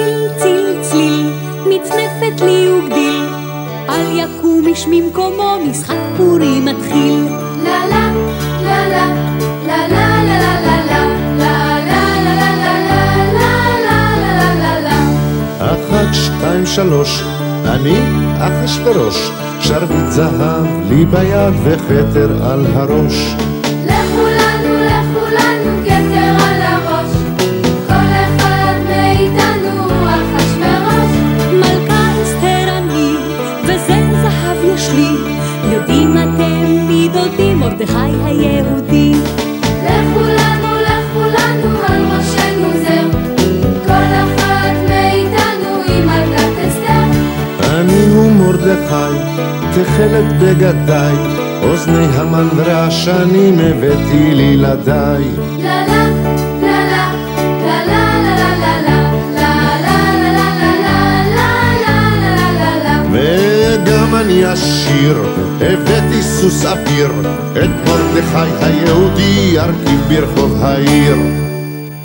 צליל ציל צליל, מצנפת לי וגדיל. אל יקום איש ממקומו, משחק פורי מתחיל. לה לה, לה לה, לה לה לה לה לה אחת, שתיים, שלוש, אני אחשוורוש, שרביט זהב לי ביד וכתר על הראש. זהב יש לי. יודעים אתם מי דודי מרדכי היהודי. לכו לנו, לכו לנו, על ראשנו זר. כל אחד מאיתנו עם מלכת אסתר. אני הוא מרדכי, תכלת בגדיי, אוזני המן ורעשנים הבאתי לילדיי. לה, לה אני אשיר, הבאתי סוס אביר, את מרדכי היהודי ארכיב ברחוב העיר.